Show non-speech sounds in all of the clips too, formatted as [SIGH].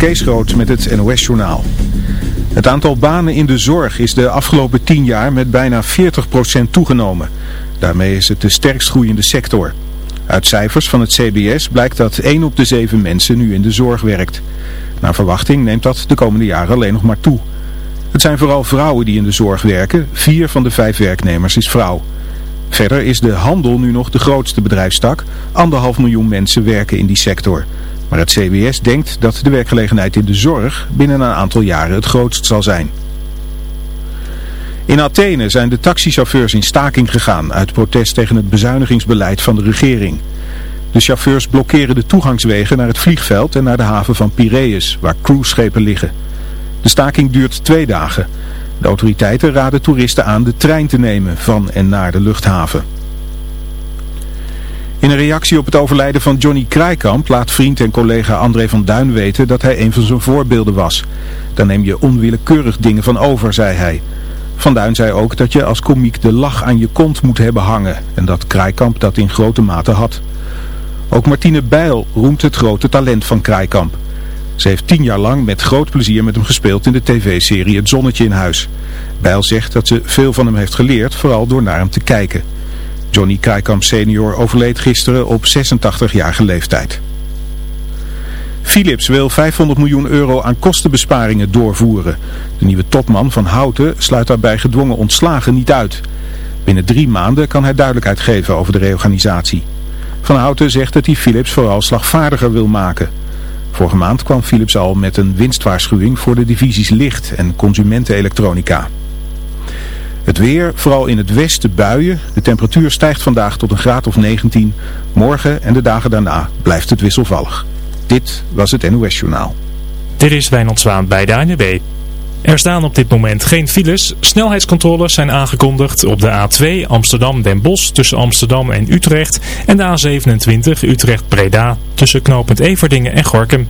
Kees Groot met het NOS-journaal. Het aantal banen in de zorg is de afgelopen 10 jaar met bijna 40% toegenomen. Daarmee is het de sterkst groeiende sector. Uit cijfers van het CBS blijkt dat 1 op de 7 mensen nu in de zorg werkt. Naar verwachting neemt dat de komende jaren alleen nog maar toe. Het zijn vooral vrouwen die in de zorg werken. Vier van de vijf werknemers is vrouw. Verder is de handel nu nog de grootste bedrijfstak. Anderhalf miljoen mensen werken in die sector. Maar het CBS denkt dat de werkgelegenheid in de zorg binnen een aantal jaren het grootst zal zijn. In Athene zijn de taxichauffeurs in staking gegaan uit protest tegen het bezuinigingsbeleid van de regering. De chauffeurs blokkeren de toegangswegen naar het vliegveld en naar de haven van Piraeus, waar cruiseschepen liggen. De staking duurt twee dagen. De autoriteiten raden toeristen aan de trein te nemen van en naar de luchthaven. In een reactie op het overlijden van Johnny Kraaikamp laat vriend en collega André van Duin weten dat hij een van zijn voorbeelden was. Dan neem je onwillekeurig dingen van over, zei hij. Van Duin zei ook dat je als komiek de lach aan je kont moet hebben hangen en dat Kraaikamp dat in grote mate had. Ook Martine Bijl roemt het grote talent van Kraaikamp. Ze heeft tien jaar lang met groot plezier met hem gespeeld in de tv-serie Het Zonnetje in Huis. Bijl zegt dat ze veel van hem heeft geleerd, vooral door naar hem te kijken. Johnny Kraaikamp senior overleed gisteren op 86-jarige leeftijd. Philips wil 500 miljoen euro aan kostenbesparingen doorvoeren. De nieuwe topman van Houten sluit daarbij gedwongen ontslagen niet uit. Binnen drie maanden kan hij duidelijkheid geven over de reorganisatie. Van Houten zegt dat hij Philips vooral slagvaardiger wil maken. Vorige maand kwam Philips al met een winstwaarschuwing voor de divisies licht en consumentenelektronica. Weer, vooral in het westen buien. De temperatuur stijgt vandaag tot een graad of 19. Morgen en de dagen daarna blijft het wisselvallig. Dit was het NOS Journaal. Dit is Wijnand Zwaan bij de ANWB. Er staan op dit moment geen files. Snelheidscontroles zijn aangekondigd op de A2 Amsterdam-Den Bosch tussen Amsterdam en Utrecht. En de A27 Utrecht-Breda tussen knooppunt Everdingen en Gorkum.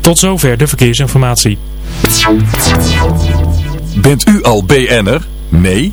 Tot zover de verkeersinformatie. Bent u al BN'er? Nee?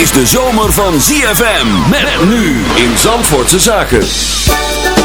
Is de zomer van ZFM. Met nu in Zandvoortse Zaken.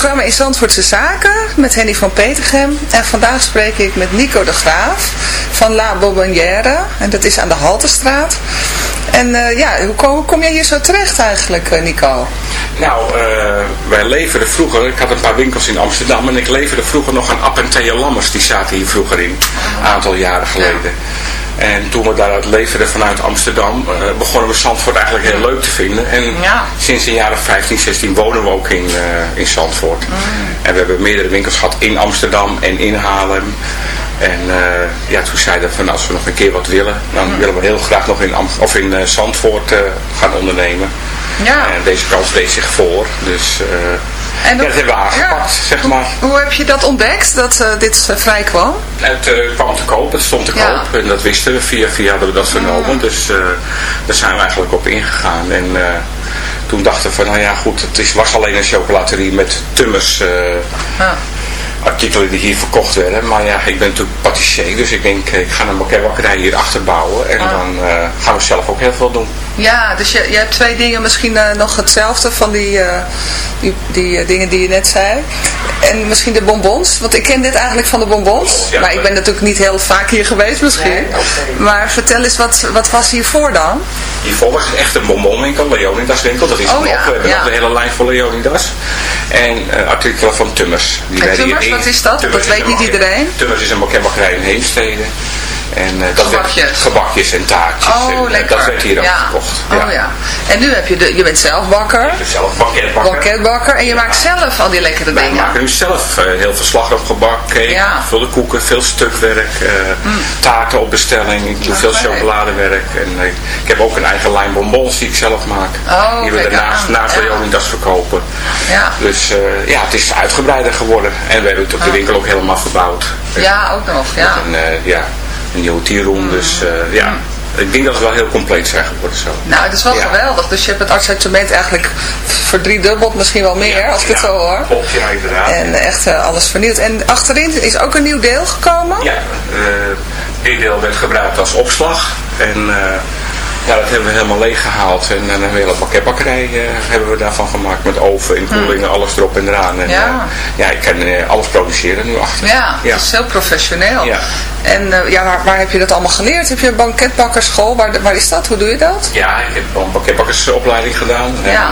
Programma in Zandvoortse Zaken met Henny van Petergem. En vandaag spreek ik met Nico de Graaf van La Bobonnière. En dat is aan de Haltestraat. En eh, ja, hoe kom, hoe jij hier zo terecht eigenlijk, eh, Nico? Nou, eh, wij leverden vroeger, ik had een paar winkels in Amsterdam en ik leverde vroeger nog aan App en Theo Lammers, die zaten hier vroeger in, een aantal jaren geleden. En toen we daaruit leverden vanuit Amsterdam, eh, begonnen we Zandvoort eigenlijk heel leuk te vinden. En Ja. sinds jaar of 15, 16 wonen we ook in, eh, in Zandvoort. En we hebben meerdere winkels gehad in Amsterdam en in Haarlem. En eh, ja, toen zeiden we van als we nog een keer wat willen, dan willen we heel graag nog in, Am- of in Zandvoort gaan ondernemen. Ja. En deze kans deed zich voor. Dus En ja, dat hebben we aangepakt, Ja. zeg maar. Hoe heb je dat ontdekt, dat eh, dit eh, vrij kwam? Het eh, kwam te koop, het stond te Ja. Koop. En dat wisten we, via via hadden we dat vernomen. Dus eh, daar zijn we eigenlijk op ingegaan. En toen dachten we van, nou ja goed, het is, was alleen een chocolaterie met tummers... artikelen die hier verkocht werden. Maar ja, ik ben natuurlijk patissier, dus ik denk, ik ga een bakkerij hier achter bouwen. En Ah. dan gaan we zelf ook heel veel doen. Ja, dus je, je hebt twee dingen misschien eh, nog hetzelfde van die, eh, die, die eh, dingen die je net zei. En misschien de bonbons, want ik ken dit eigenlijk van de bonbons. Ja, maar ik ben natuurlijk niet heel vaak hier geweest misschien. Maar vertel eens, wat, wat was hiervoor dan? Hiervoor was het echt een bonbonwinkel, Leonidas winkel. Dat is Oh, ja, We hebben ja. nog de hele lijn voor Leonidas. En eh, artikelen van Tummers. Die En Tummers, wat is dat? Tummers Dat weet een niet iedereen. Tummers is een bakkerij in Heemstede. En eh, dat werd- Gebakjes. en taartjes. en, Oh, eh, lekker. Dat werd hier ook ja. gekocht. Oh ja. En nu heb je de, je bent zelf bakker, Ik ben zelf banketbakker en je maakt zelf al die lekkere Wij dingen. maken nu zelf eh, heel veel slagroomgebak, cake, Ja. Mm. veel koeken, veel stukwerk, eh, taarten op bestelling. Ik doe veel chocoladewerk. En eh, ik heb ook een eigen lijn bonbons die ik zelf maak. Oh, die we daarnaast naast Ja. Leonidas verkopen. Ja. Dus eh, ja, het is uitgebreider geworden. En we hebben het op de winkel ook helemaal verbouwd. Ah. Ja, ook nog, ja. Mm. En, eh, ja, een nieuwe tierroom. Dus eh, ja, ik denk dat we wel heel compleet zijn geworden zo. Nou, het is wel Ja. geweldig. Dus je hebt het assortiment eigenlijk verdriedubbeld, misschien wel meer, als ik het zo hoor. Klopt, ja, inderdaad. En echt eh, alles vernieuwd. En achterin is ook een nieuw deel gekomen. Ja, eh, dit deel werd gebruikt als opslag. En ja, dat hebben we helemaal leeg gehaald. En een hele pakketbakkerij eh, hebben we daarvan gemaakt. Met oven en koelingen, alles erop en eraan. En, Hmm. Ja. eh, ja, ik kan eh, alles produceren nu achter. Ja, Ja. dat is heel professioneel. Ja. En ja, waar, waar heb je dat allemaal geleerd? Heb je een banketbakkerschool? Waar, waar is dat? Hoe doe je dat? Ja, ik heb een pakketbakkersopleiding gedaan. En, Ja.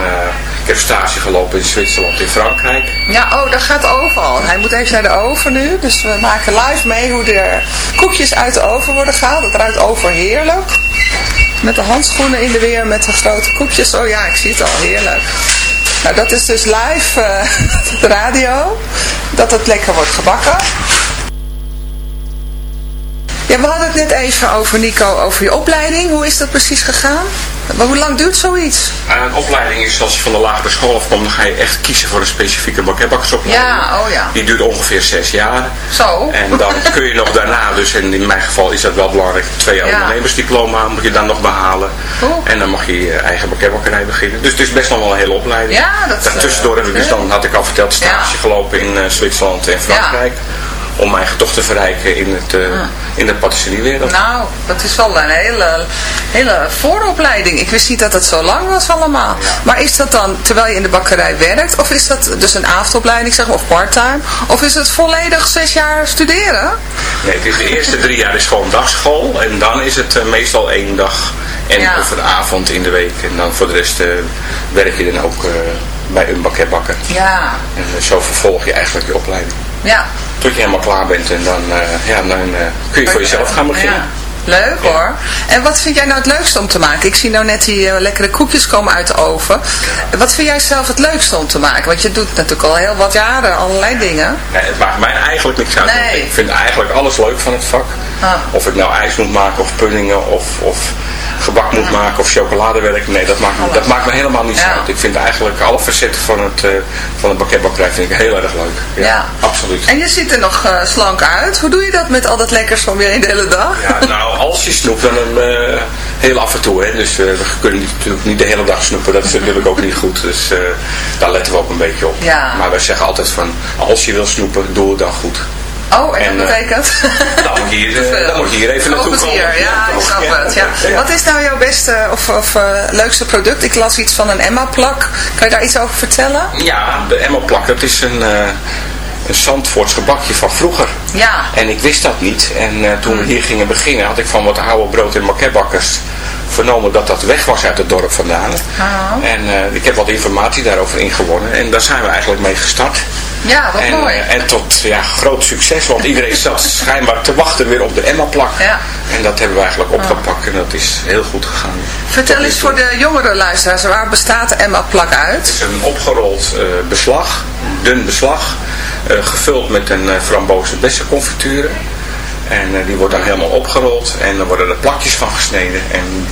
Ik heb stage gelopen in Zwitserland en Frankrijk. Ja, oh, daar gaat de oven al. Hij moet even naar de oven nu. Dus we maken live mee hoe er koekjes uit de oven worden gehaald. Het ruikt overheerlijk. Met de handschoenen in de weer met de grote koekjes. Oh ja, ik zie het al. Heerlijk. Nou, dat is dus live eh, [LAUGHS] de radio. Dat het lekker wordt gebakken. Ja, we hadden het net even over, Nico, over je opleiding. Hoe is dat precies gegaan? Maar hoe lang duurt zoiets? Eh, een opleiding is als je van de lagere school afkomt, dan ga je echt kiezen voor een specifieke bakketbakkersopleiding. Ja, oh ja. Die duurt ongeveer zes jaar. Zo. En dan [LAUGHS] kun je nog daarna, dus en in mijn geval is dat wel belangrijk, twee jaar Ja. ondernemersdiploma moet je dan nog behalen. Oeh. En dan mag je je eigen bakketbakkerij beginnen. Dus het is best nog wel een hele opleiding. Ja, dat, Daartussendoor eh, heb ik dus dan, had ik al verteld, stage Ja. gelopen in eh, Zwitserland en Frankrijk. Om mijn toch te verrijken in, het, eh, in de patisseriewereld. Nou, dat is wel een hele, hele vooropleiding. Ik wist niet dat het zo lang was allemaal. Maar is dat dan terwijl je in de bakkerij werkt? Of is dat dus een avondopleiding, zeg maar, of parttime? Of is het volledig zes jaar studeren? Nee, het is de eerste drie jaar is gewoon dagschool. En dan is het eh, meestal één dag en Ja. of een avond in de week. En dan voor de rest eh, werk je dan ook bij een bakketbakker. Ja, En zo vervolg je eigenlijk je opleiding. Ja. Tot je helemaal klaar bent en dan, eh, ja, dan eh, kun je voor jezelf gaan beginnen. Ja. Leuk hoor. En wat vind jij nou het leukste om te maken? Ik zie nou net die eh, lekkere koekjes komen uit de oven. Wat vind jij zelf het leukste om te maken? Want je doet natuurlijk al heel wat jaren allerlei dingen. Nee, het maakt mij eigenlijk niks uit. Nee. Ik vind eigenlijk alles leuk van het vak. Ah. Of ik nou ijs moet maken of puddingen of, of gebak moet maken of chocoladewerk. Nee, dat maakt, me- dat maakt me helemaal niets Ja. uit. Ik vind eigenlijk alle facetten van het, van het bakketbakkerij vind ik heel erg leuk. Ja. Absoluut. En je ziet er nog eh, slank uit. Hoe doe je dat met al dat lekkers van weer in de hele dag? Ja, [LAUGHS] nou, als je snoept, dan eh, heel af en toe. Hè. Dus eh, we kunnen natuurlijk niet de hele dag snoepen. Dat is natuurlijk ook niet goed. Dus eh, daar letten we ook een beetje op. Ja. Maar wij zeggen altijd van, als je wil snoepen, doe het dan goed. Oh, en dat En, betekent? Dan moet je hier, dan moet je hier even naartoe komen. hier, ja, ik snap het. [LAUGHS] Ja. Wat is nou jouw beste of, of leukste product? Ik las iets van een Emma-plak. Kan je daar iets over vertellen? Ja, de Emma-plak, dat is een, een Zandvoorts gebakje van vroeger. Ja. En ik wist dat niet. En eh, toen we hier gingen beginnen, had ik van wat oude brood- en maquetbakkers vernomen dat dat weg was uit het dorp vandaan. Ah. En eh, ik heb wat informatie daarover ingewonnen. En daar zijn we eigenlijk mee gestart. Ja, wat en, mooi. eh, en tot ja, groot succes, want iedereen [LAUGHS] zat schijnbaar te wachten weer op de Emma-plak. Ja. En dat hebben we eigenlijk opgepakt en dat is heel goed gegaan. Vertel eens voor de jongere luisteraars, waar bestaat de Emma-plak uit? Het is een opgerold eh, beslag, dun beslag, gevuld met een frambozen bessenconfiture. En eh, die wordt dan helemaal opgerold en dan worden er plakjes van gesneden en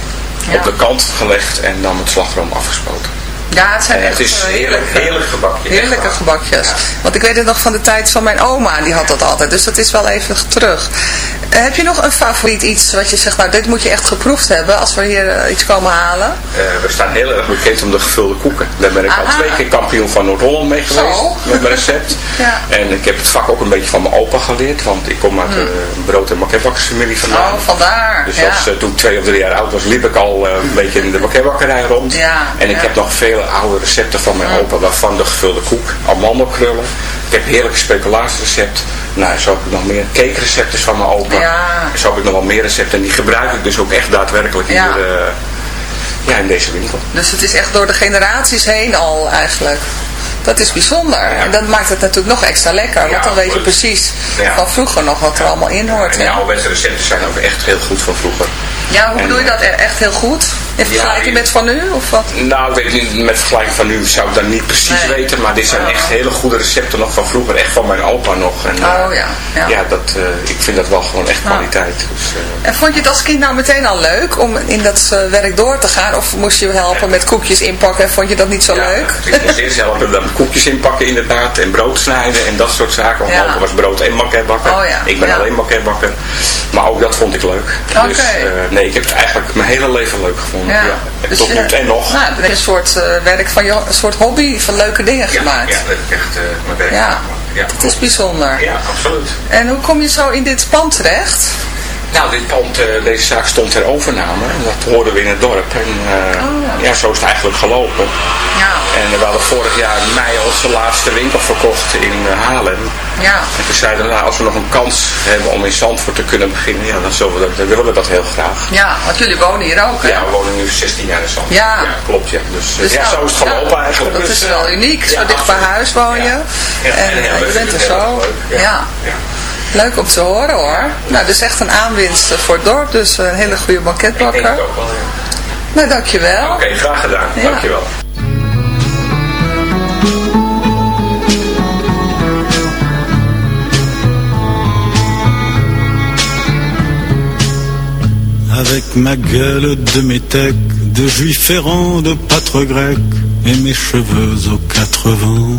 Ja. op de kant gelegd en dan met slagroom afgespoten. Ja, het zijn echt het is eh, heerlijk, heerlijk gebakje. echt Heerlijke gebakjes. Ja. Want ik weet het nog van de tijd van mijn oma, die had dat altijd. Dus dat is wel even terug. Eh, heb je nog een favoriet iets wat je zegt, nou dit moet je echt geproefd hebben als we hier eh, iets komen halen? We staan heel erg bekend om de gevulde koeken. Daar ben ik al twee keer kampioen van Noord-Holland mee geweest. Zo. Met mijn recept. [LAUGHS] Ja. En ik heb het vak ook een beetje van mijn opa geleerd. Want ik kom uit een brood- en maquetbakkersfamilie vandaan. Oh, vandaar. Dus als, toen ik twee of drie jaar oud was, liep ik al een beetje in de maquetbakkerij rond. Ja, en ik heb nog vele oude recepten van mijn opa, waarvan de gevulde koek, amandelkrullen. Ik heb heerlijke speculaatsrecept. Nou, zo heb ik nog meer cakerecepten van mijn opa. Ja. Zo heb ik nog wel meer recepten. En die gebruik ik dus ook echt daadwerkelijk Ja. hier eh, ja, in deze winkel. Dus het is echt door de generaties heen al eigenlijk. Dat is bijzonder. En dat maakt het natuurlijk nog extra lekker. Want Ja, dan weet je precies Ja. van vroeger nog wat er allemaal in hoort. En die hè? ouderwetse recepten zijn ook echt heel goed van vroeger. Ja, hoe En, bedoel je dat? E- Echt heel goed? In vergelijking die- met van nu? Of wat? Nou, ik weet niet, met vergelijking van nu zou ik dat niet precies Nee. weten, maar dit zijn echt hele goede recepten nog van vroeger, echt van mijn opa nog. En, eh, Oh ja, ja. dat, eh, ik vind dat wel gewoon echt kwaliteit. Dus, eh, En vond je het als kind nou meteen al leuk om in dat eh, werk door te gaan? Of moest je helpen met koekjes inpakken en vond je dat niet zo ja, leuk? Ik moest eerst helpen dan koekjes inpakken inderdaad en brood snijden en dat soort zaken. Want Ja. mijn opa was brood en maquetbakker. Oh ja, Ik ben ja. alleen maquetbakker. Maar ook dat vond ik leuk. Oké. Dus eh, nee, ik heb het eigenlijk mijn hele leven leuk gevonden. Ja. En Dus tot nu toe en nog. Nou, je een soort eh, werk van je, een soort hobby van leuke dingen gemaakt. ja, dat heb ik echt eh, mijn werk. Ja, Het is bijzonder. Ja, absoluut. En hoe kom je zo in dit pand terecht? Nou, dit pand, eh, deze zaak stond ter overname. En Dat hoorden we in het dorp. En eh, Oh. ja, zo is het eigenlijk gelopen. Ja. En we hadden vorig jaar in mei onze laatste winkel verkocht in eh, Haarlem. Ja. En toen zeiden we, nou, als we nog een kans hebben om in Zandvoort te kunnen beginnen, ja, dan, zullen we dat, dan willen we dat heel graag. Ja, want jullie wonen hier ook, hè? Ja, we wonen nu 16 jaar in Zandvoort. Ja. klopt, ja. Dus, eh, Dus ja, nou, zo is het gelopen eigenlijk. Dat Dus, is eh, wel uniek. Zo dicht bij huis woon je. En en, eh, je bent er zo. Ja. Leuk om te horen hoor. Nou, dus echt een aanwinst voor het dorp. Dus een hele goede Ik denk banketbakker. het ook wel, ja. Nou, dankjewel. Oké, graag gedaan. Ja. Dankjewel. Avec ma gueule de métèque, de juif errant, de pâtre grec, et mes cheveux aux quatre vents.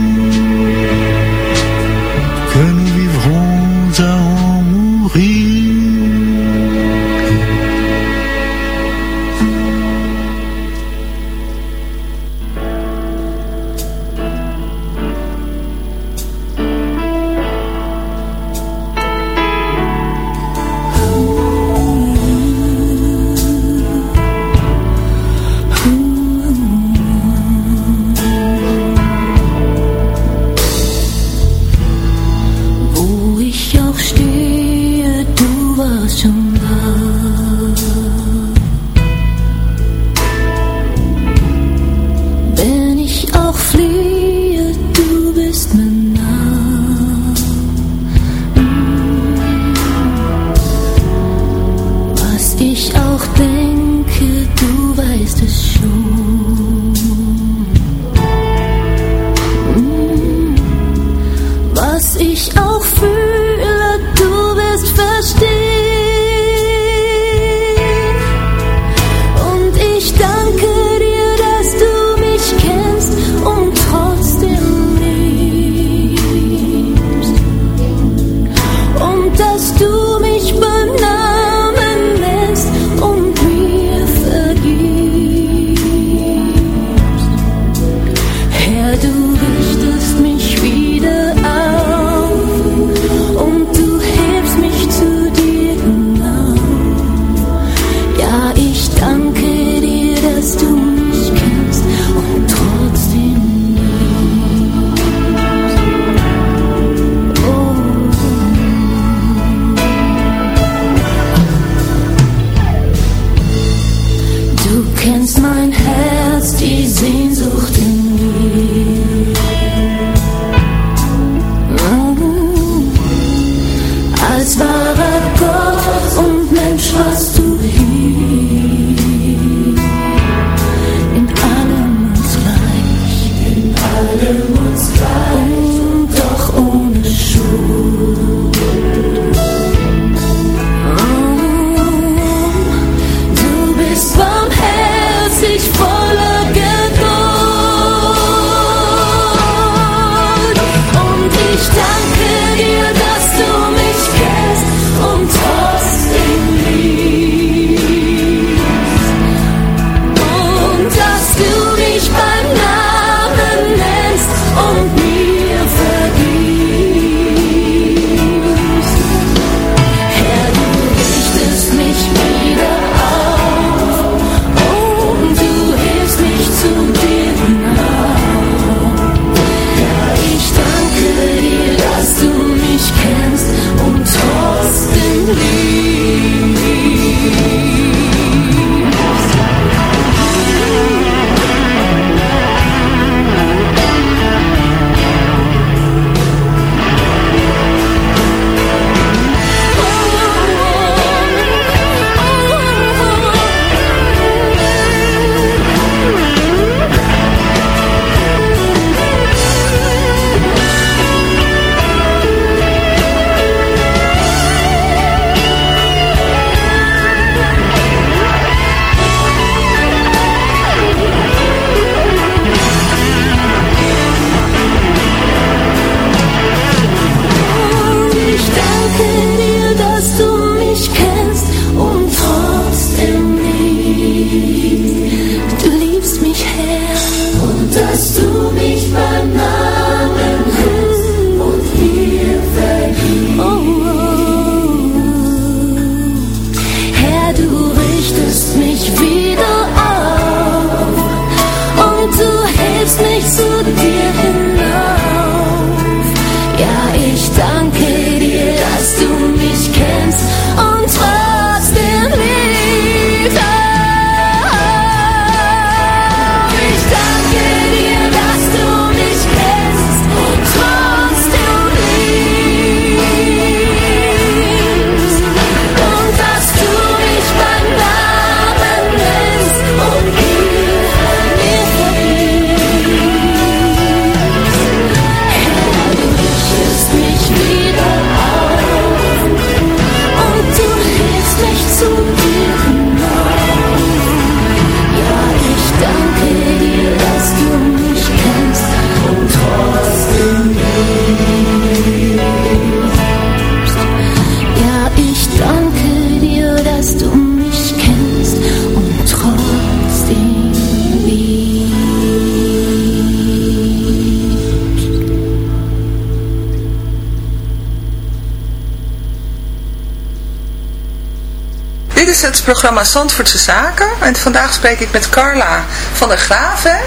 Het programma Zandvoortse Zaken. En vandaag spreek ik met Carla van der Graaf, hè?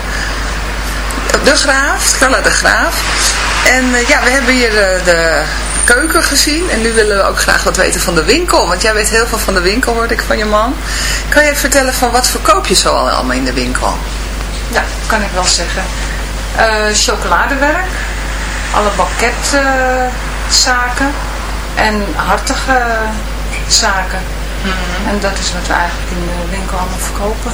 De Graaf, Carla de Graaf. En eh, ja, we hebben hier de, de keuken gezien. En nu willen we ook graag wat weten van de winkel. Want jij weet heel veel van de winkel, hoorde ik van je man. Kan je vertellen van wat verkoop je zo al- allemaal in de winkel? Ja, kan ik wel zeggen. Eh, chocoladewerk, alle banketzaken en hartige zaken. En dat is wat we eigenlijk in de winkel allemaal verkopen.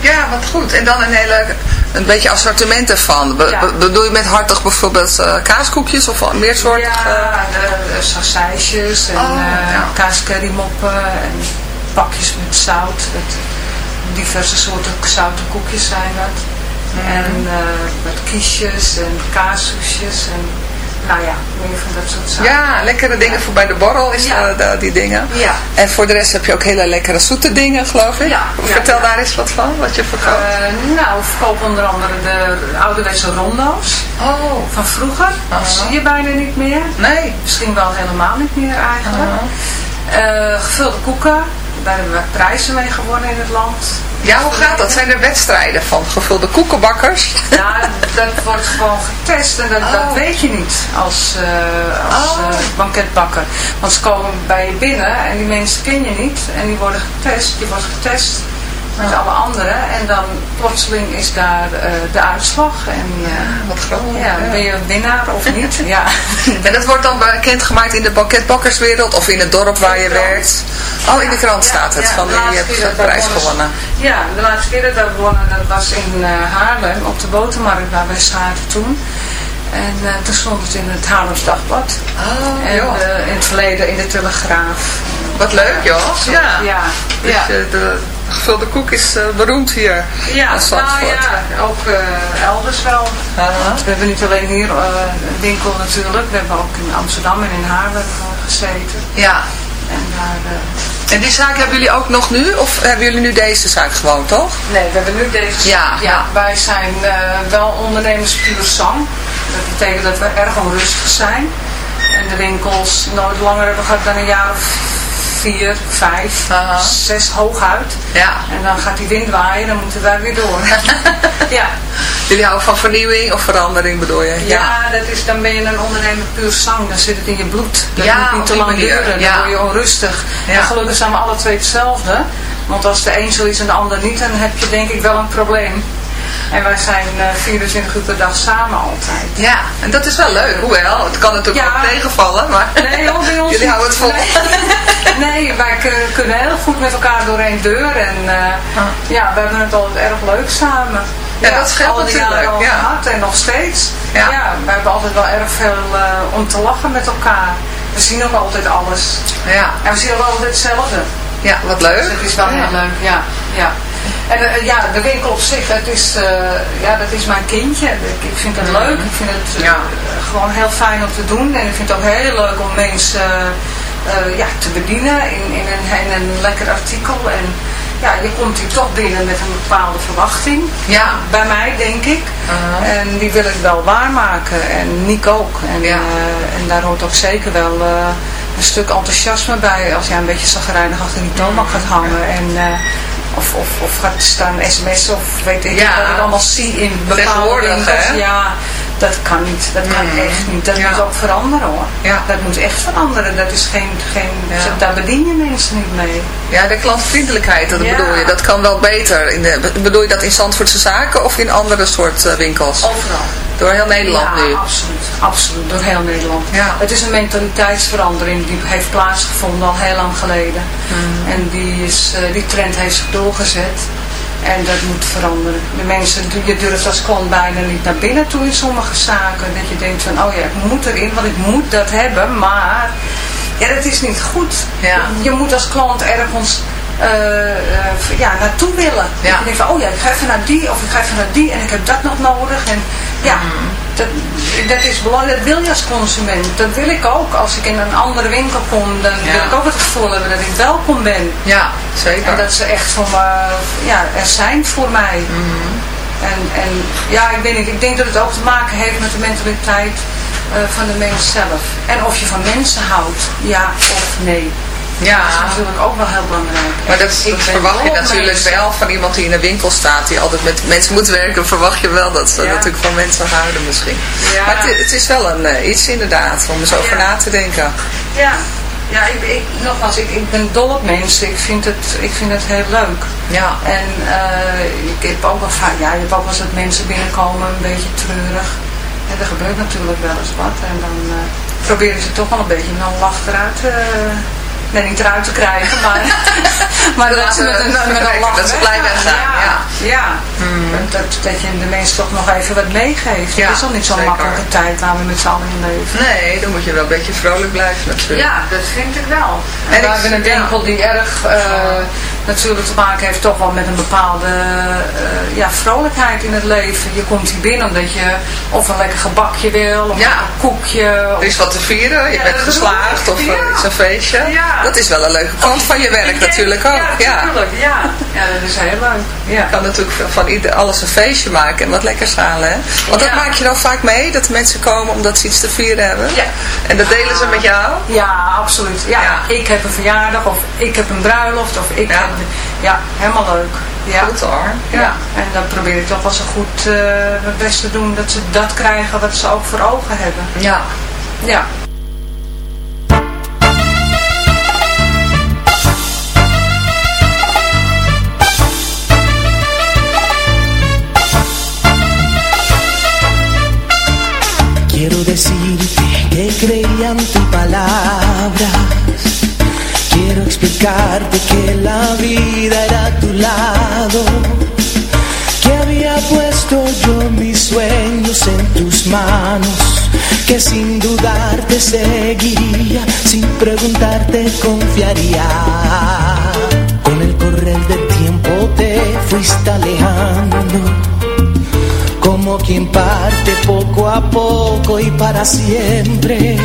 Ja, wat goed. En dan een hele, een beetje assortiment ervan. Be- Ja. be- bedoel je met hartig bijvoorbeeld eh, kaaskoekjes of meer soorten? Ja, de, de sausijsjes en Oh, eh ja. kaascurrymoppen en pakjes met zout. Diverse soorten zoute koekjes zijn dat. En eh, wat kiesjes en kaashoesjes en nou ja, meer van dat soort zaken. Ja, lekkere dingen voor bij de borrel is Ja. eh, die dingen. Ja. En voor de rest heb je ook hele lekkere zoete dingen, geloof ik. Ja, Vertel daar eens wat van, wat je verkoopt. Eh, nou, we verkopen onder andere de ouderwetse rondo's oh, van vroeger. Dat zie je bijna niet meer. nee. Misschien wel helemaal niet meer eigenlijk. Eh, gevulde koeken, daar hebben we prijzen mee gewonnen in het land. Ja, hoe gaat dat? Zijn er wedstrijden van gevulde koekenbakkers? Ja, dat wordt gewoon getest en dat, dat Oh. weet je niet als, eh, als Oh. eh, banketbakker. Want ze komen bij je binnen en die mensen ken je niet en die worden getest. Je wordt getest met alle anderen en dan plotseling is daar eh, de uitslag. En eh, Wat grappig. ja, ben je winnaar of niet? [LAUGHS] Ja. En dat wordt dan bekendgemaakt in de banketbakkerswereld of in het dorp waar je werkt? Oh, in de krant staat het, van je hebt de prijs wonnen- gewonnen. Ja, de laatste keer dat we wonnen, dat was in eh, Haarlem, op de botermarkt waar wij zaten toen. En toen stond het in het Haarlems Dagblad. Oh, en in het verleden in de Telegraaf. Wat leuk, joh. Ja. ja. Dus de gevulde koek is eh, beroemd hier Ja, in nou ja, ook eh, elders wel. We hebben niet alleen hier eh, een winkel natuurlijk, we hebben ook in Amsterdam en in Haarlem gezeten. Ja. En daar, En die zaak hebben jullie ook nog nu? Of hebben jullie nu deze zaak gewoon, toch? Nee, we hebben nu deze. Ja, ja. wij zijn wel ondernemers puur sang. Dat betekent dat we erg onrustig zijn. En de winkels nooit langer hebben gehad dan een jaar of vier, vijf, zes hooguit. Ja. En dan gaat die wind waaien, dan moeten wij weer door. [LAUGHS] ja. Jullie houden van vernieuwing of verandering bedoel je? Ja, dat is, dan ben je een ondernemer puur sang. Dan zit het in je bloed. Dat Ja, moet niet te lang duren. Dan ja. word je onrustig. Ja. En gelukkig zijn we alle twee hetzelfde. Want als de een zoiets en de ander niet, dan heb je denk ik wel een probleem. En wij zijn eh 24 uur per dag samen altijd. Ja, en dat is wel leuk. Hoewel, het kan natuurlijk Ja. ook tegenvallen, maar Nee, hoor, bij [LAUGHS] ons jullie houden het vol. Nee, nee wij kunnen heel goed met elkaar door één deur. En eh, ja, we hebben het altijd erg leuk samen. Ja, dat scheelt natuurlijk, al ja. gehad en nog steeds. Ja. Ja. we hebben altijd wel erg veel eh, om te lachen met elkaar. We zien ook altijd alles. Ja, En we zien ook altijd hetzelfde. ja wat leuk. Dus het is wel heel leuk, ja. ja. En eh, ja, de winkel op zich, het is, eh, ja, dat is mijn kindje. Ik, ik vind het leuk. Ik vind het eh, Ja. gewoon heel fijn om te doen. En ik vind het ook heel leuk om mensen ja, te bedienen in, in, een, in een lekker artikel. En ja, je komt hier toch binnen met een bepaalde verwachting. Ja. Bij mij, denk ik. Aha. En die wil ik wel waarmaken. En Nick ook. En, Ja. en daar hoort ook zeker wel een stuk enthousiasme bij. Als jij een beetje zagrijnig achter die toonbank gaat hangen. En, of, of, of gaat staan sms'en of weet ik Ja. wat ik allemaal zie in bepaalde winkels. Ja, dat kan niet. Dat kan Mm. echt niet. Dat Ja. moet ook veranderen hoor. Ja. Dat moet echt veranderen. Dat is geen, geen, Ja. daar bedien je mensen niet mee. Ja, de klantvriendelijkheid, dat bedoel je. Dat kan wel beter. In de, bedoel je dat in Zandvoortse zaken of in andere soort eh, winkels? Overal. Door heel Nederland nu. absoluut. Absoluut, door heel Nederland. Ja. Het is een mentaliteitsverandering die heeft plaatsgevonden al heel lang geleden. Hmm. En die, is, eh, die trend heeft zich doorgezet. En dat moet veranderen. De mensen, je durft als klant bijna niet naar binnen toe in sommige zaken. Dat je denkt van, oh ja, ik moet erin, want ik moet dat hebben. Maar, ja, dat is niet goed. Ja. Je moet als klant ergens ja, naartoe willen. Ja. Je denkt van, oh ja, ik ga even naar die of ik ga even naar die en ik heb dat nog nodig. En ja, dat, dat is belangrijk. Dat wil je als consument. Dat wil ik ook. Als ik in een andere winkel kom, dan Ja. wil ik ook het gevoel hebben dat ik welkom ben. Ja, zeker. En dat ze echt me, ja, er zijn voor mij. En, en ja, ik weet niet, ik denk dat het ook te maken heeft met de mentaliteit eh, van de mens zelf. En of je van mensen houdt, ja of nee. Ja. Dat is natuurlijk ook wel heel belangrijk. Maar dat, verwacht je natuurlijk wel van iemand die in een winkel staat, die altijd met mensen moet werken, verwacht je wel dat ze Ja. natuurlijk van mensen houden misschien. Ja. Maar het, het is wel een, eh, iets inderdaad, om eens over Ja. na te denken. Ja, ja ik, ik, nogmaals, ik, ik ben dol op mensen. Ik vind het, ik vind het heel leuk. Ja. En eh, ik heb ook wel vaak, ja, je hebt ook wel eens dat mensen binnenkomen een beetje treurig. En er gebeurt natuurlijk wel eens wat. En dan eh, proberen ze toch wel een beetje een lach eruit te... nee, niet eruit te krijgen, maar, [LAUGHS] maar dat ze met een, met een lach Dat ze blij zijn, ja. ja. Dat, dat je de mensen toch nog even wat meegeeft. Ja, het is al niet zo'n makkelijke tijd waar we met z'n allen in leven. Nee, dan moet je wel een beetje vrolijk blijven natuurlijk. Ja, dat vind ik wel. En, En we hebben een ja. winkel die erg eh, natuurlijk te maken heeft toch wel met een bepaalde eh, ja, vrolijkheid in het leven. Je komt hier binnen omdat je of een lekker gebakje wil, of Ja. een koekje. Er is wat te vieren, je Ja, bent geslaagd of Ja. is een feestje. Ja. Dat is wel een leuke kant van je werk natuurlijk ook. Ja, natuurlijk. Ja. ja, dat is heel leuk. Ja. Je kan natuurlijk van ieder, alles een feestje maken en wat lekkers halen. Hè? Want dat maak je dan vaak mee, dat mensen komen omdat ze iets te vieren hebben. Ja. En dat delen ze met jou. Ja, absoluut. Ja, ik heb een verjaardag of ik heb een bruiloft of ik Ja. heb... Ja, helemaal leuk. Ja. Goed hoor. Ja. en dan probeer ik toch wel zo goed eh, mijn best te doen dat ze dat krijgen wat ze ook voor ogen hebben. Ja. Ja. Quiero decirte que creía en tus palabras. Quiero explicarte que la vida era a tu lado. Que había puesto yo mis sueños en tus manos. Que sin dudar te seguiría, sin preguntarte confiaría. Con el correr del tiempo te fuiste alejando como quien parte poco a poco y para siempre,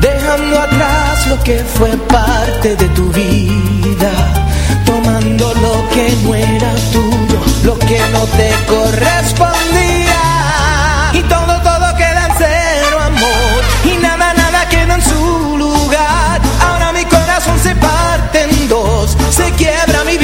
dejando atrás lo que fue parte de tu vida, tomando lo que no era tuyo, lo que no te correspondía, y todo, todo queda en cero amor, y nada, nada queda en su lugar, ahora mi corazón se parte en dos, se quiebra mi vida,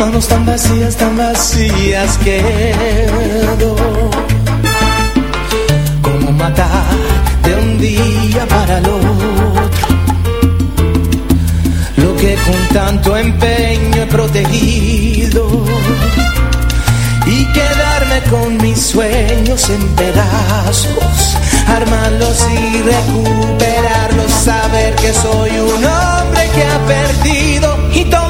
manos tan vacías, tan vacías quedo. Como matar de un día para el otro. Lo que con tanto empeño he protegido. Y quedarme con mis sueños en pedazos, armarlos y recuperarlos, saber que soy un hombre que ha perdido y todo,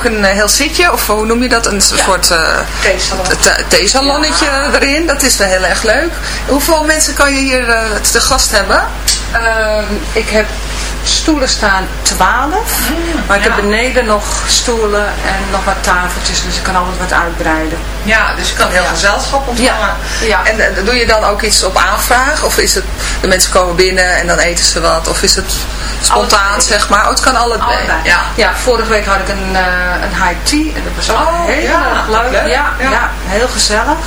ook, een eh, heel zitje, of hoe noem je dat? Een soort eh, Theesalon. the- theesalonnetje erin. Dat is wel heel erg leuk. Hoeveel mensen kan je hier eh, te gast hebben? Ehm, ik heb stoelen staan 12, maar ik heb beneden nog stoelen en nog wat tafeltjes, dus ik kan altijd wat uitbreiden. Ja, dus je kan heel gezelschap ontvangen. Ja, ja. En eh, doe je dan ook iets op aanvraag? Of is het, de mensen komen binnen en dan eten ze wat? Of is het spontaan, zeg maar? Oh, het kan allebei. Allebei. Ja. Ja, vorige week had ik een, eh, een high tea en dat was ook Oh, heel ja, leuk. leuk. Ja, Ja. ja. heel gezellig.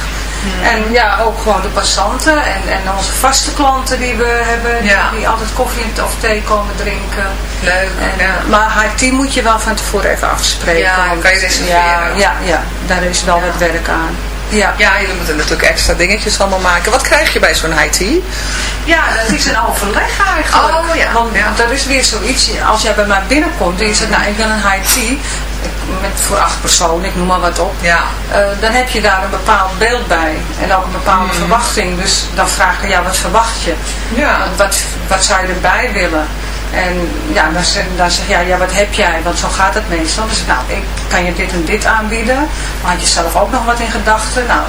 En ja, ook gewoon de passanten en, en onze vaste klanten die we hebben, Ja. die, die altijd koffie of thee komen drinken. Leuk, En, ja. Maar high tea moet je wel van tevoren even afspreken. Ja, want- kan je reserveren. Ja, ja, ja, daar is wel wat werk aan. Ja. Ja, jullie moeten natuurlijk extra dingetjes allemaal maken. Wat krijg je bij zo'n high tea? Ja, dat is een overleg eigenlijk. Oh, ja. Want Ja. dat is weer zoiets, als jij bij mij binnenkomt en je zegt, nou ik wil een high tea, met, voor acht personen, ik noem maar wat op. Ja. Eh, dan heb je daar een bepaald beeld bij en ook een bepaalde verwachting. Dus dan vraag je, ja wat verwacht je? Ja. Wat, wat zou je erbij willen? En ja, dan zeg, dan zeg je, ja, ja, wat heb jij? Want zo gaat het meestal. Dus nou, ik kan je dit en dit aanbieden. Maar had je zelf ook nog wat in gedachten? Nou,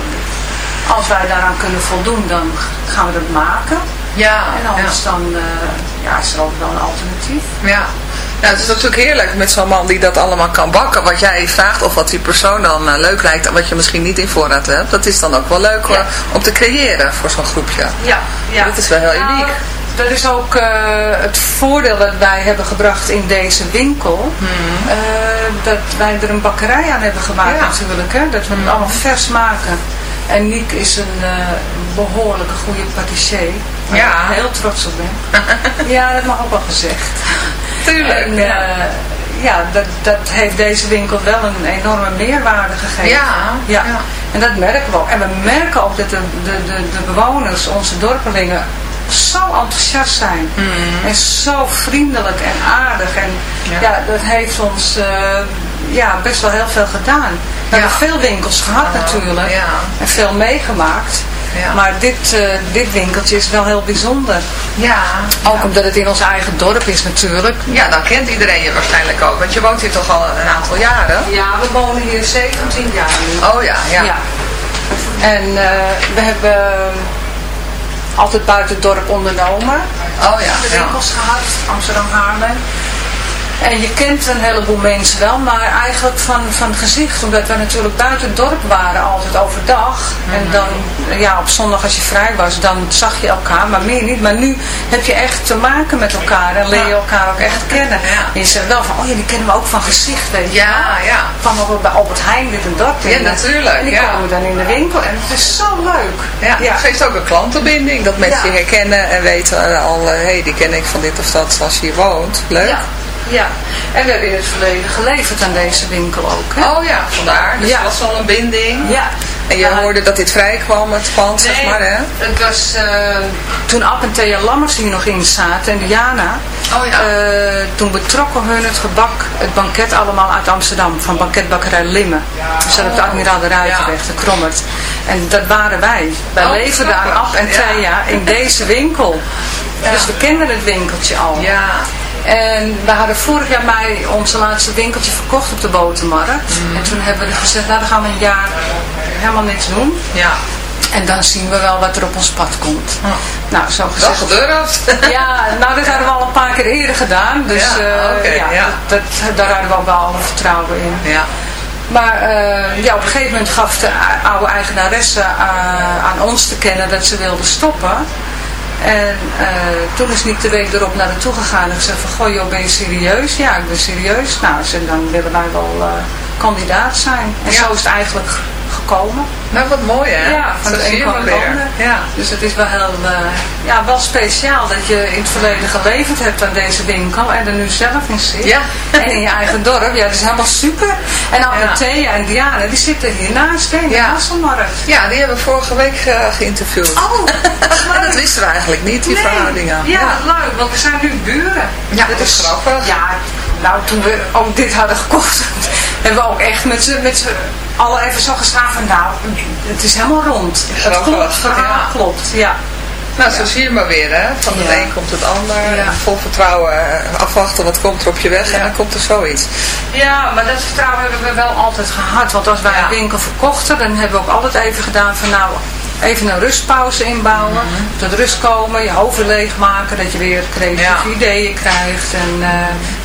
als wij daaraan kunnen voldoen, dan gaan we dat maken. Ja, En anders dan eh, ja, is er ook wel een alternatief. Ja. Nou, het is natuurlijk heerlijk met zo'n man die dat allemaal kan bakken. Wat jij vraagt of wat die persoon dan eh, leuk lijkt en wat je misschien niet in voorraad hebt. Dat is dan ook wel leuk om te creëren voor zo'n groepje. Ja, ja. Dat is wel heel Nou, uniek. Dat is ook eh, het voordeel dat wij hebben gebracht in deze winkel. eh, dat wij er een bakkerij aan hebben gemaakt Ja. natuurlijk. Hè? Dat we het allemaal vers maken. En Niek is een eh, behoorlijke goede patissier. Waar Ja. ik heel trots op ben. [LAUGHS] ja, dat mag ook wel gezegd. Tuurlijk, En, ja. ja, dat, dat heeft deze winkel wel een enorme meerwaarde gegeven. Ja, ja. En dat merken we ook. En we merken ook dat de, de, de, de bewoners, onze dorpelingen, zo enthousiast zijn. En zo vriendelijk en aardig. En Ja. ja, dat heeft ons eh, ja, best wel heel veel gedaan. We hebben veel winkels gehad natuurlijk. ja. En veel meegemaakt. Ja. Maar dit, eh, dit winkeltje is wel heel bijzonder. Ja. Ook omdat het in ons eigen dorp is natuurlijk. Ja, dan kent iedereen je waarschijnlijk ook. Want je woont hier toch al een aantal jaren? Ja, we wonen hier 17 jaar nu. Oh ja, ja. En eh, we hebben altijd buiten het dorp ondernomen. Oh ja, De ja. winkels gehad, Amsterdam Haarlem. En je kent een heleboel mensen wel, maar eigenlijk van, van gezicht. Omdat we natuurlijk buiten het dorp waren, altijd overdag. Mhm. En dan, ja, op zondag als je vrij was, dan zag je elkaar, maar meer niet. Maar nu heb je echt te maken met elkaar en leer je elkaar ook echt kennen. Ja. En je zegt wel van, oh ja, die kennen we ook van gezicht, weet je Ja, wel. ja. Van ook bij Albert Heijn dit en dat. Ja, eh, natuurlijk, En die ja. komen dan in de winkel en het is zo leuk. Ja, het geeft ook een klantenbinding. Dat mensen Ja. je herkennen en weten eh, al, hé, hey, die ken ik van dit of dat als je hier woont. Leuk. Ja, ja. En we hebben in het verleden geleverd aan deze winkel ook. Hè? Oh ja, vandaar. Dus Ja. er was al een binding. Ja. En je Ja. hoorde dat dit vrij kwam, het pand, zeg maar, hè? Het was eh, toen Ab en Thea Lammers hier nog in zaten en Diana. Oh ja. eh, toen betrokken hun het gebak, het banket allemaal uit Amsterdam. Van banketbakkerij Limmen. Dus dat op de Admiraal de Ruitenweg, Ja. de Krommert. En dat waren wij. Wij Oh, leverden aan. Ab en Ja. Thea in deze winkel. Dus we kenden het winkeltje al. Ja. En we hadden vorig jaar mei onze laatste winkeltje verkocht op de botermarkt. Mm. En toen hebben we gezegd, nou dan gaan we een jaar helemaal niks doen. Ja. En dan zien we wel wat er op ons pad komt. Nou, zo gezegd. gebeurd. [LAUGHS] Ja, nou dat hadden we al een paar keer eerder gedaan. Dus Ja, eh, ja, ja. Dat, dat- daar hadden we ook wel vertrouwen in. Ja. Maar eh, ja, op een gegeven moment gaf de oude eigenaresse eh, aan ons te kennen dat ze wilde stoppen. En eh, toen is niet de week erop naar naartoe gegaan en gezegd van, goh joh, ben je serieus? Ja, ik ben serieus. Nou, ze, dan willen wij wel eh, kandidaat zijn. En Ja. zo is het eigenlijk gekomen. Nou, wat mooi, hè? Ja, van het een kwam maar weer. Ja. Dus het is wel heel, eh, ja, wel speciaal dat je in het verleden geleverd hebt aan deze winkel en er nu zelf in zit. Ja. En in je eigen dorp. Ja, dat is helemaal super. En Ja. Thea en Diana, die zitten hiernaast hè, in de Ja. Hasselmarkt. Ja, die hebben we vorige week eh, geïnterviewd. Oh, [LAUGHS] En dat wisten we eigenlijk niet, die verhoudingen. Ja, leuk, want we zijn nu buren. Ja, dat is grappig. Ja, nou toen we ook dit hadden gekocht, [LAUGHS] hebben we ook echt met z'n allen even zo gestaan van nou, het is helemaal rond. Het klopt, het verhaal ja. klopt, ja. Nou, zo zie je maar weer, hè. Van het Ja. een komt het ander. Ja. Vol vertrouwen eh, afwachten wat komt er op je weg en dan komt er zoiets. Ja, maar dat vertrouwen hebben we wel altijd gehad. Want als wij een winkel verkochten, dan hebben we ook altijd even gedaan van nou, even een rustpauze inbouwen. Mhm. Tot rust komen, je hoofd leegmaken, dat je weer creatieve Ja. ideeën krijgt en eh,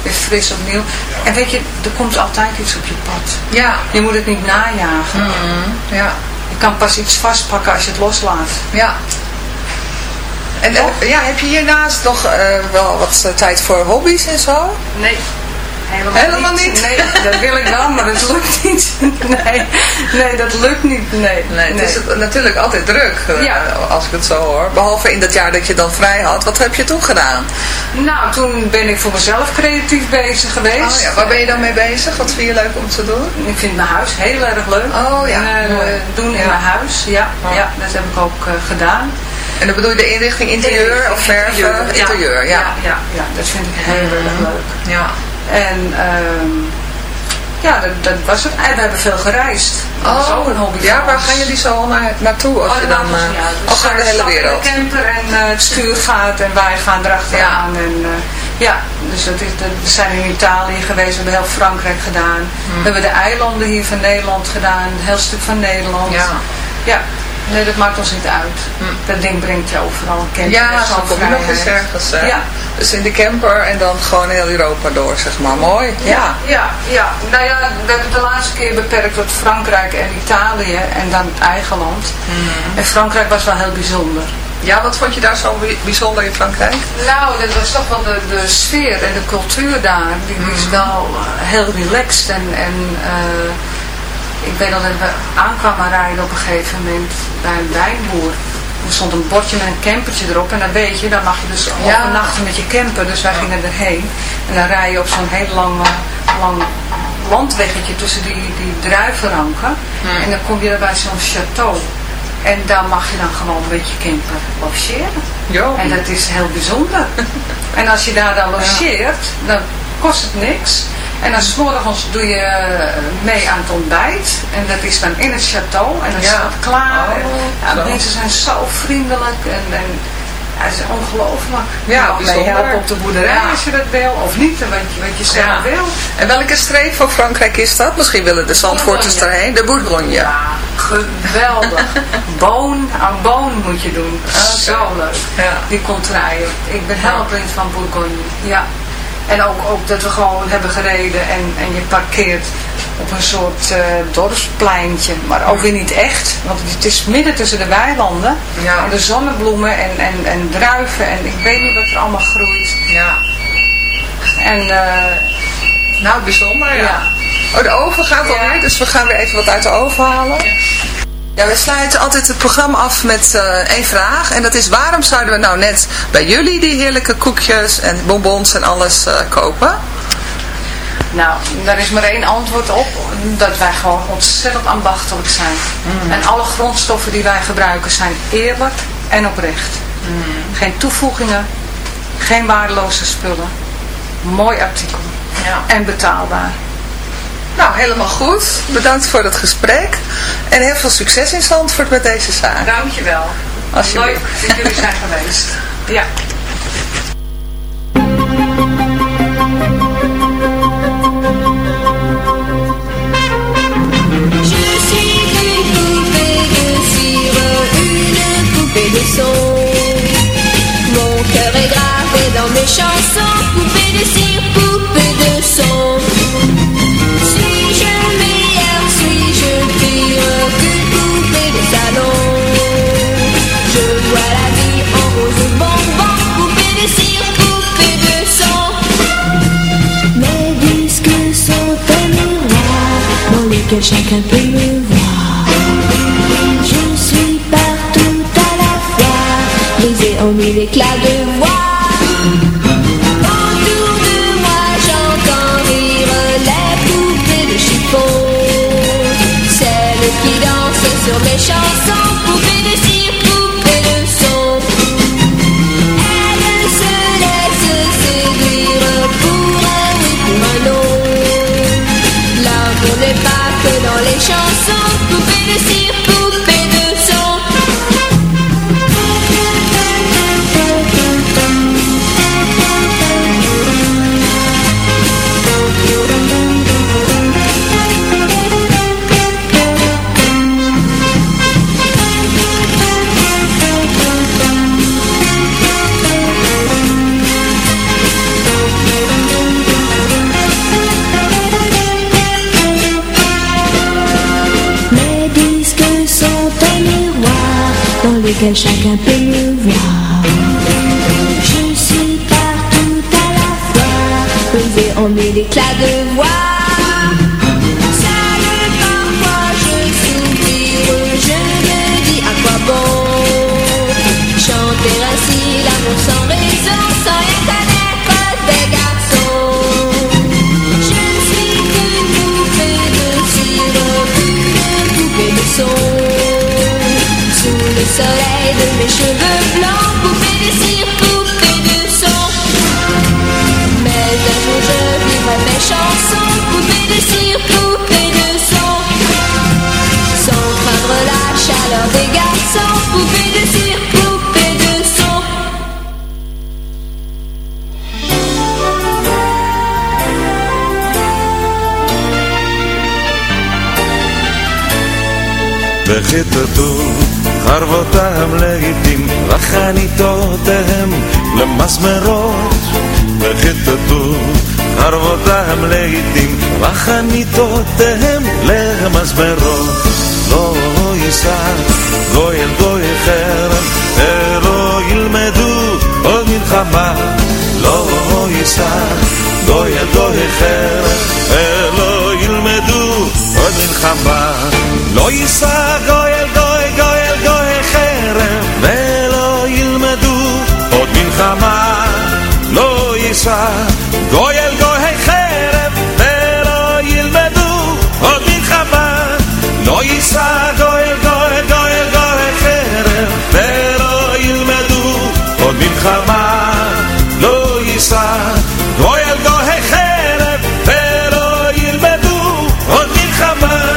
weer fris opnieuw. En weet je, er komt altijd iets op je pad. Ja. Je moet het niet najagen. Mhm. Ja. Je kan pas iets vastpakken als je het loslaat. Ja. En eh, ja, heb je hiernaast nog eh, wel wat tijd voor hobby's en zo? Nee. Helemaal, Helemaal niet? Nee, dat wil ik wel, maar dat lukt niet. [LAUGHS] Nee, nee dat lukt niet. Nee, Nee, het is natuurlijk altijd druk, eh, Ja. als ik het zo hoor. Behalve in dat jaar dat je dan vrij had. Wat heb je toen gedaan? Nou, toen ben ik voor mezelf creatief bezig geweest. Oh ja, waar ben je dan mee bezig? Wat vind je leuk om te doen? Ik vind mijn huis heel erg leuk. Oh ja, En, eh, doen in Ja. mijn huis, ja, Oh. ja. Dat heb ik ook eh, gedaan. En dan bedoel je de inrichting interieur of verven? Interieur, Interieur, ja. ja. Ja, ja, dat vind ik heel erg leuk. Ja. En ehm, ja, dat, dat was het. En we hebben veel gereisd. Dat is ook een hobby Oh, ja, waar gaan jullie zo naar, naartoe als Oh, je dat dan... ons eh. Of gaan de hele wereld? de camper en eh, het stuur gaat en wij gaan erachteraan. En, eh, ja, dus dat is, dat, we zijn in Italië geweest, we hebben heel Frankrijk gedaan. Hmm. We hebben de eilanden hier van Nederland gedaan, een heel stuk van Nederland. Ja. Ja, nee, dat maakt ons niet uit. Dat ding brengt je overal. Een camper. Ja, zo kom je nog eens ergens. Ja. Dus in de camper en dan gewoon heel Europa door, zeg maar. Mooi. Ja. Ja, ja. Nou ja, we hebben de laatste keer beperkt tot Frankrijk en Italië en dan het eigen land. Hmm. En Frankrijk was wel heel bijzonder. Ja, wat vond je daar zo bij- bijzonder in Frankrijk? Nou, dat was toch wel de, de sfeer en de cultuur daar. Die, die is wel eh, heel relaxed. En, en eh, ik weet al dat we aankwamen rijden op een gegeven moment bij een wijnboer. Er stond een bordje met een campertje erop. En dan weet je, dan mag je dus Ja. overnachten met je camper. Dus wij gingen erheen. En dan rij je op zo'n heel lang, lang landweggetje tussen die, die druivenranken. En dan kom je bij zo'n château. En daar mag je dan gewoon met je camper logeren. Jo. En dat is heel bijzonder. [LAUGHS] en als je daar dan logeert, dan kost het niks. En dan 's morgens doe je eh, mee aan het ontbijt. En dat is dan in het château. En dan Ja. staat het klaar. Oh, en, ja, mensen zijn zo vriendelijk. En, en ja, het is ongelooflijk. Ja, mee bijzonder. op de boerderij Ja. als je dat wil. Of niet, wat je, wat je zelf wil. En welke streek van Frankrijk is dat? Misschien willen de Zandvoorters erheen. De Bourgogne. Ja, geweldig. [LAUGHS] Boon aan boon moet je doen. Zo leuk. Ja. Die contraien. Ik ben helemaal blind van Bourgogne. Ja. En ook, ook dat we gewoon hebben gereden en, en je parkeert op een soort eh, dorpspleintje. Maar ook weer niet echt. Want het is midden tussen de weilanden. Ja. En de zonnebloemen en, en, en druiven. En ik weet niet wat er allemaal groeit. Ja. En eh, Nou, bijzonder, ja. Ja. Oh, de oven gaat Ja. alweer, dus we gaan weer even wat uit de oven halen. Ja, we sluiten altijd het programma af met eh, één vraag. En dat is, waarom zouden we nou net bij jullie die heerlijke koekjes en bonbons en alles eh, kopen? Nou, daar is maar één antwoord op. Dat wij gewoon ontzettend ambachtelijk zijn. En alle grondstoffen die wij gebruiken zijn eerlijk en oprecht. Geen toevoegingen, geen waardeloze spullen. Mooi artikel. Ja. En betaalbaar. Nou, helemaal goed. Bedankt voor het gesprek. En heel veel succes in Zandvoort met deze zaak. Dankjewel. Alsjeblieft. Leuk dat jullie zijn [LAUGHS] geweest. Ja. Je suis une poupée de cire, une poupée de son. Lequel chacun peut me voir. Je suis partout à la fois, levé en mille éclats de voix. Parfois je soupire, je me dis à quoi bon? Chanter ainsi l'amour sans raison, sans rien connaître des garçons. Je suis qu'une poupée de poupée de son soleil de mes cheveux blancs, poupée de cire, poupée de sang. Mais un jour je vivrai mes chansons, poupée de cire, poupée de sang. Sans craindre la chaleur des garçons, poupée de cire, poupée de sang. Begint חרבותם לעיתים וחניתותיהם למסמרות וחיטטו חרבותם לעיתים וחניתותיהם למסמרות לא יישא גוי אל גוי חרב ולא ילמדו עוד מלחמה לא יישא גוי אל גוי חרב ולא ילמדו עוד מלחמה לא יישא גוי אל גוי לא יישא גוי אל גוי חרב ולא ילמדו עוד מלחמה לא יישא גוי אל גוי גוי אל גוי חרב ולא ילמדו עוד מלחמה לא יישא גוי אל גוי חרב ולא ילמדו עוד מלחמה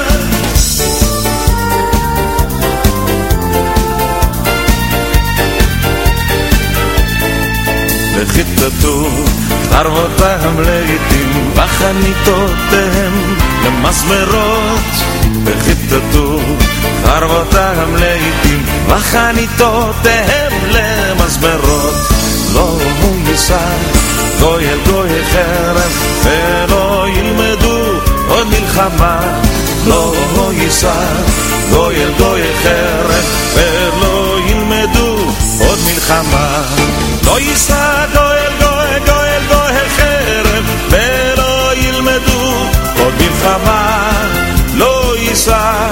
וחיטטו חרבותם לעיתים בחניתותיהם למסמרות וחיטטו חרבותם לעיתים בחניתותיהם למסמרות לא יישא גוי אל גוי חרב ולא ילמדו עוד מלחמה לא יישא גוי אל גוי חרב ולא ילמדו עוד מלחמה לא יישא גוי אל גוי מלחמה לא יישא